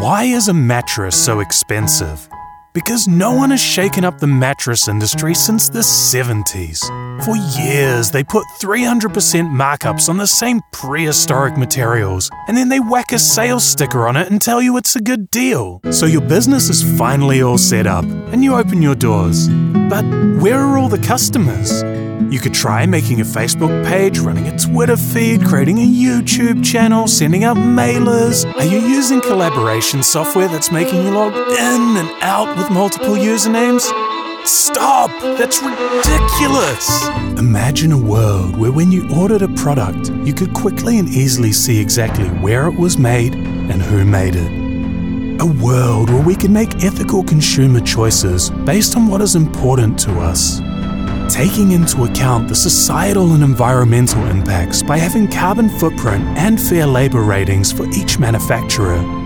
Why is a mattress so expensive? Because no one has shaken up the mattress industry since the 70s. For years, they put 300% markups on the same prehistoric materials, and then they whack a sales sticker on it and tell you it's a good deal. So your business is finally all set up, and you open your doors. But where are all the customers? You could try making a Facebook page, running a Twitter feed, creating a YouTube channel, sending out mailers. Are you using collaboration software that's making you log in and out with multiple usernames? Stop! That's ridiculous! Imagine a world where when you ordered a product, you could quickly and easily see exactly where it was made and who made it. A world where we can make ethical consumer choices based on what is important to us taking into account the societal and environmental impacts by having carbon footprint and fair labour ratings for each manufacturer